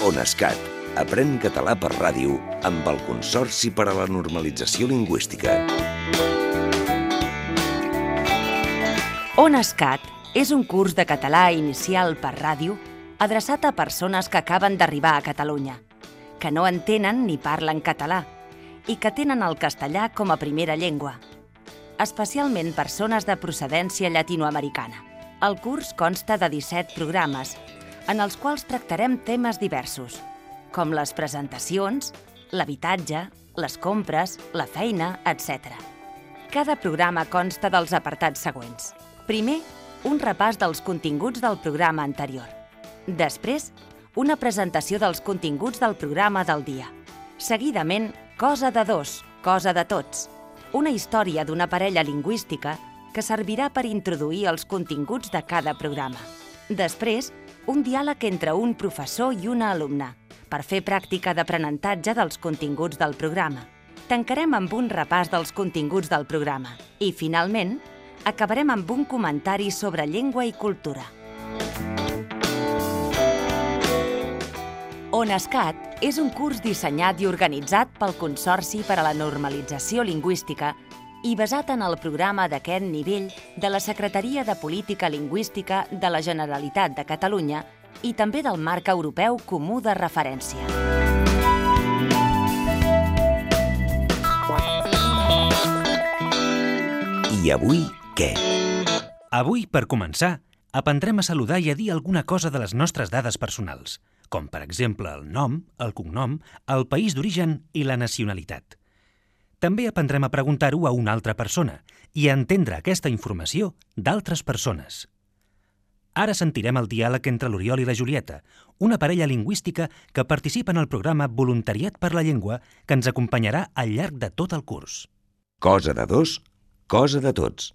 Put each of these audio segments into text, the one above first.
Onescat. Aprèn català per ràdio amb el Consorci per a la Normalització Lingüística. ONESCAT és un curs de català inicial per ràdio adreçat a persones que acaben d'arribar a Catalunya, que no entenen ni parlen català i que tenen el castellà com a primera llengua, especialment persones de procedència llatinoamericana. El curs consta de 17 programes, en els quals tractarem temes diversos, com les presentacions, l'habitatge, les compres, la feina, etc. Cada programa consta dels apartats següents. Primer, un repàs dels continguts del programa anterior. Després, una presentació dels continguts del programa del dia. Seguidament, cosa de dos, cosa de tots. Una història d'una parella lingüística que servirà per introduir els continguts de cada programa. Després, un diàleg entre un professor i una alumna, per fer pràctica d'aprenentatge dels continguts del programa. Tancarem amb un repàs dels continguts del programa i, finalment, acabarem amb un comentari sobre llengua i cultura. ONESCAT és un curs dissenyat i organitzat pel Consorci per a la Normalització Lingüística i basat en el programa d'aquest nivell de la Secretaria de Política Lingüística de la Generalitat de Catalunya i també del marc europeu comú de referència. I avui què? Avui, per començar, aprendrem a saludar i a dir alguna cosa de les nostres dades personals, com per exemple el nom, el cognom, el país d'origen i la nacionalitat. També aprendrem a preguntar-ho a una altra persona i a entendre aquesta informació d'altres persones. Ara sentirem el diàleg entre l'Oriol i la Julieta, una parella lingüística que participa en el programa Voluntariat per la Llengua que ens acompanyarà al llarg de tot el curs. Cosa de dos, cosa de tots.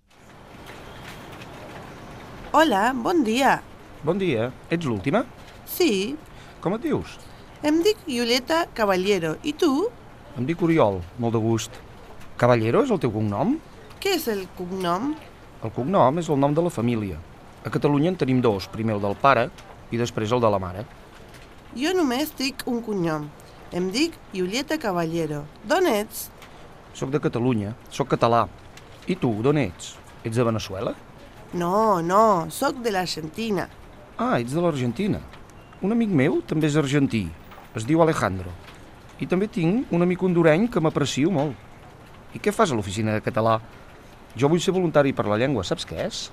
Hola, bon dia. Bon dia. Ets l'última? Sí, Com et dius? em dic Violeta Caballero. I tu? Em dic Oriol, molt de gust. Caballero és el teu cognom? Què és el cognom? El cognom és el nom de la família. A Catalunya en tenim dos, primer el del pare i després el de la mare. Jo només dic un cognom. Em dic Violeta Caballero. D'on ets? Soc de Catalunya, soc català. I tu, d'on ets? Ets de Venezuela? No, no, sóc de l'Argentina. Ah, ets de l'Argentina. Un amic meu també és argentí. Es diu Alejandro. I també tinc un amic hondureny que m'aprecio molt. I què fas a l'oficina de català? Jo vull ser voluntari per la llengua, saps què és?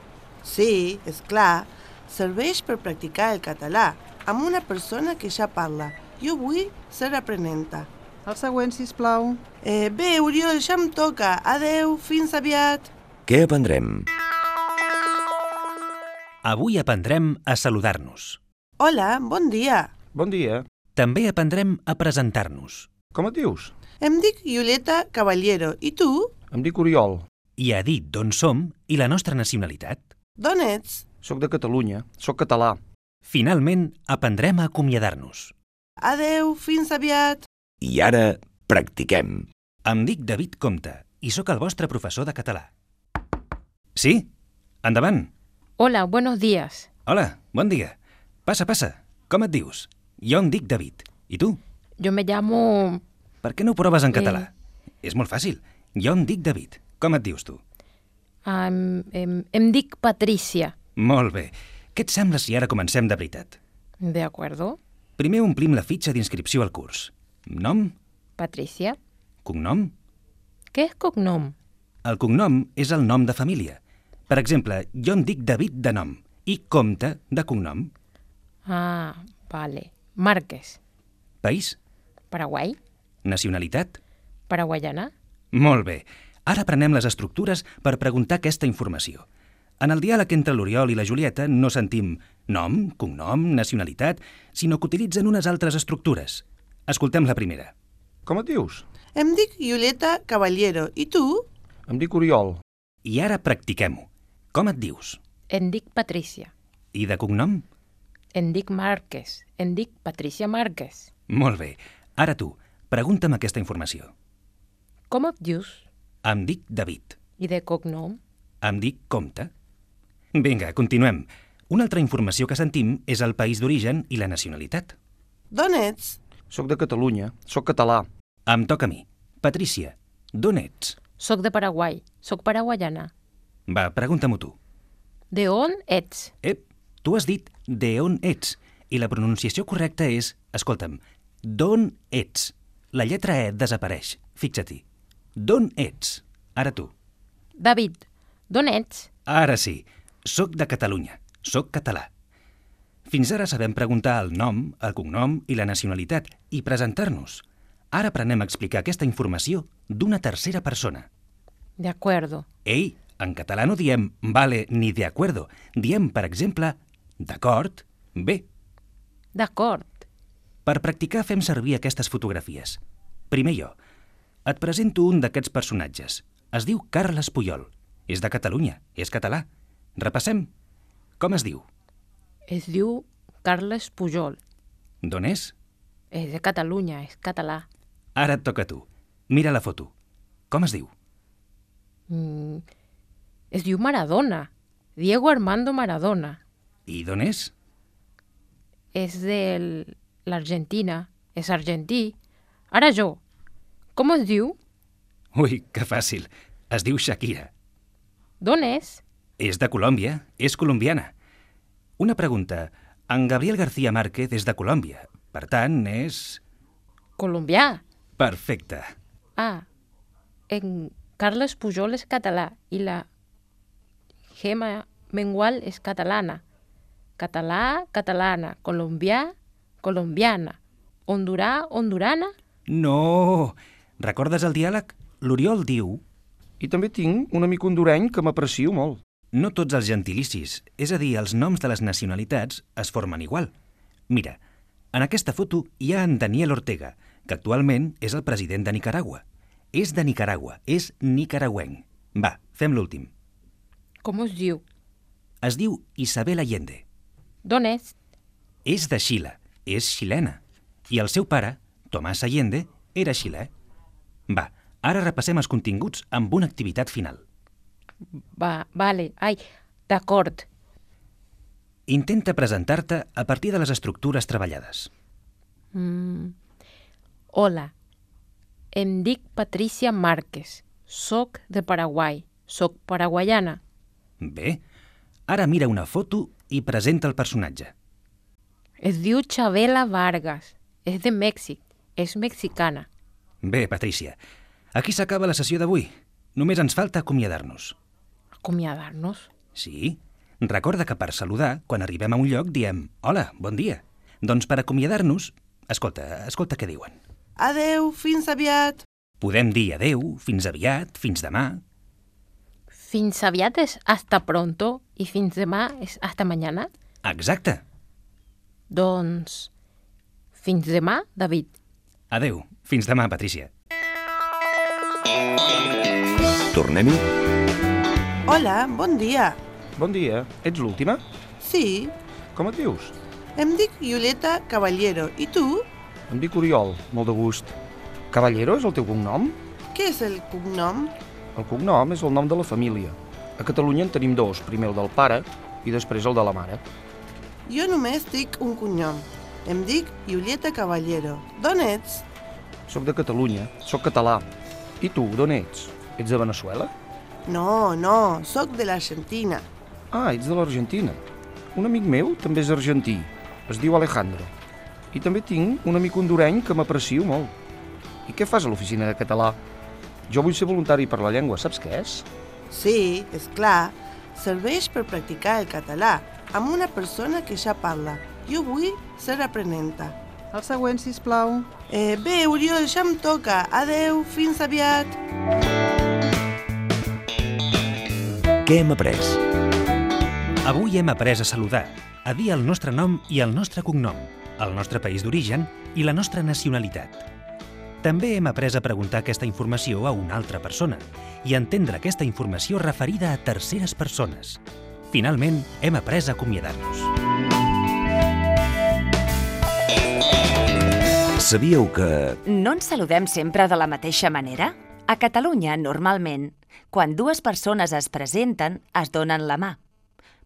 Sí, és clar. Serveix per practicar el català amb una persona que ja parla. Jo vull ser aprenenta. El següent, si plau. Eh, bé, Oriol, ja em toca. Adeu, fins aviat. Què aprendrem? Avui aprendrem a saludar-nos. Hola, bon dia. Bon dia. També aprendrem a presentar-nos Com et dius? Em dic Violeta Caballero. I tu? Em dic Oriol. i a dir d'on som i la nostra nacionalitat. D'on ets? Soc de Catalunya. Soc català. Finalment, aprendrem a acomiadar-nos. Adeu, fins aviat. I ara practiquem. Em dic David Comte i sóc el vostre professor de català. Sí? Endavant. Hola, buenos días. Hola, bon dia. Passa, passa. Com et dius? Jo em dic David. I tu? Yo me llamo... Per què no ho proves en català? És molt fàcil. Jo em dic David. Com et dius tu? am- em, em dic Patricia. Molt bé. Què et sembla si ara comencem de veritat? ¿De acuerdo? Primer omplim la fitxa d'inscripció al curs. Nom, Patricia. cognom... ¿Qué es cognom? El cognom és el nom de família. Per exemple, jo em dic David de nom i Comte de cognom. Ah, vale. Márquez. País, Paraguay. nacionalitat... Paraguayana. Molt bé. Ara prenem les estructures per preguntar aquesta informació. En el diàleg entre l'Oriol i la Julieta no sentim nom, cognom, nacionalitat, sinó que utilitzen unes altres estructures. Escoltem la primera. Com et dius? Em dic Violeta Caballero. I tu? Em dic Oriol. I ara practiquem-ho. Com et dius? Em dic Patricia. I de cognom? Em dic Márquez. Em dic Patricia Márquez. Molt bé. Ara tu, pregunta'm aquesta informació. Com et dius? Em dic David. I de cognom? Em dic Comte. Vinga, continuem. Una altra informació que sentim és el país d'origen i la nacionalitat. D'on ets? Soc de Catalunya, soc català. Em toca a mi. Patrícia, d'on ets? Soc de Paraguai. Soc paraguayana. Va, pregunta-m'ho tu. De on ets? Ep, tu has dit de on ets i la pronunciació correcta és, escolta'm, d'on ets. La lletra E desapareix, fixa-t'hi. D'on ets? Ara tu. David, d'on ets? Ara sí, sóc de Catalunya, sóc català. Fins ara sabem preguntar el nom, el cognom i la nacionalitat i presentar-nos. Ara aprenem a explicar aquesta informació d'una tercera persona. De acuerdo. Ei, en català no diem vale ni de acuerdo. Diem, per exemple, d'acord, bé. D'acord. Per practicar fem servir aquestes fotografies. Primer jo. Et presento un d'aquests personatges. Es diu Carles Puyol. És de Catalunya, és català. Repassem. Com es diu? Es diu Carles Pujol. D'on és? És de Catalunya, és català. Ara et toca a tu. Mira la foto. Com es diu? Mm, es diu Maradona. Diego Armando Maradona. I d'on és? És de l'Argentina. És argentí. Ara jo. Com es diu? Ui, que fàcil. Es diu Shakira. D'on és? És de Colòmbia, és colombiana. Una pregunta. En Gabriel García Márquez és de Colòmbia. Per tant, és... Colombià. Perfecte. Ah, en Carles Pujol és català i la Gema Mengual és catalana. Català, catalana. Colombià, colombiana. Hondurà, hondurana. No! Recordes el diàleg? L'Oriol diu... I també tinc un amic hondureny que m'aprecio molt. No tots els gentilicis, és a dir, els noms de les nacionalitats, es formen igual. Mira, en aquesta foto hi ha en Daniel Ortega, que actualment és el president de Nicaragua. És de Nicaragua, és nicaragüenc. Va, fem l'últim. Com es diu? Es diu Isabel Allende. D'on és? És de Xile, és xilena. I el seu pare, Tomàs Allende, era xilè. Va, ara repassem els continguts amb una activitat final. Va, vale. Ai, d'acord. Intenta presentar-te a partir de les estructures treballades. Mm. Hola, em dic Patricia Márquez. Soc de Paraguai. Soc paraguaiana. Bé, ara mira una foto i presenta el personatge. Es diu Chabela Vargas. És de Mèxic. És mexicana. Bé, Patrícia, aquí s'acaba la sessió d'avui. Només ens falta acomiadar-nos. Acomiadar-nos? Sí. Recorda que per saludar, quan arribem a un lloc, diem «Hola, bon dia». Doncs per acomiadar-nos, escolta, escolta què diuen. Adeu, fins aviat. Podem dir adeu, fins aviat, fins demà. Fins aviat és hasta pronto i fins demà és hasta mañana? Exacte. Doncs... Fins demà, David. Adeu. Fins demà, Patrícia. Tornem-hi? Hola, bon dia. Bon dia. Ets l'última? Sí, Com et dius? em dic Violeta Caballero. I tu? Em dic Oriol, molt de gust. Caballero és el teu cognom? Què és el cognom? El cognom és el nom de la família. A Catalunya en tenim dos, primer el del pare i després el de la mare. Jo només dic un cognom. Em dic Violeta Caballero. D'on ets? Soc de Catalunya, soc català. I tu, d'on ets? Ets de Venezuela? No, no, sóc de l'Argentina. Ah, ets de l'Argentina. Un amic meu també és argentí. Es diu Alejandro. I també tinc un amic hondureny que m'aprecio molt. I què fas a l'oficina de català? Jo vull ser voluntari per la llengua, saps què és? Sí, és clar. Serveix per practicar el català amb una persona que ja parla. Jo vull ser aprenenta. El següent, si plau. Eh, bé, Oriol, ja em toca. Adeu, fins aviat. Què hem après? Avui hem après a saludar, a dir el nostre nom i el nostre cognom, el nostre país d'origen i la nostra nacionalitat. També hem après a preguntar aquesta informació a una altra persona i a entendre aquesta informació referida a terceres persones. Finalment, hem après a acomiadar-nos. Sabíeu que... No ens saludem sempre de la mateixa manera? A Catalunya, normalment, quan dues persones es presenten, es donen la mà.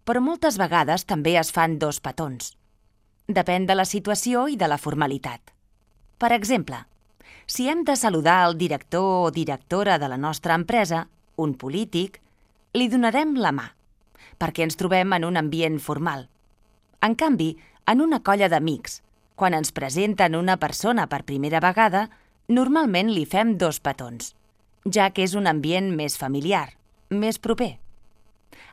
però moltes vegades també es fan dos petons. Depèn de la situació i de la formalitat. Per exemple, si hem de saludar el director o directora de la nostra empresa, un polític, li donarem la mà, perquè ens trobem en un ambient formal. En canvi, en una colla d'amics, quan ens presenten una persona per primera vegada, normalment li fem dos petons, ja que és un ambient més familiar, més proper.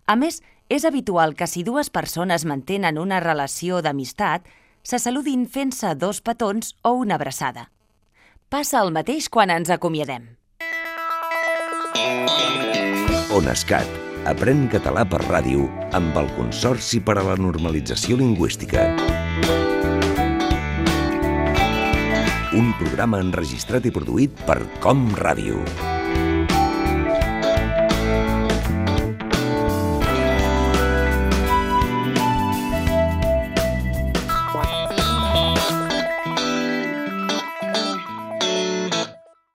A més, és habitual que si dues persones mantenen una relació d'amistat, se saludin fent-se dos petons o una abraçada. Passa el mateix quan ens acomiadem. ONESCAT. Aprèn català per ràdio amb el Consorci per a la Normalització Lingüística. Un programa enregistrat i produït per Com Ràdio.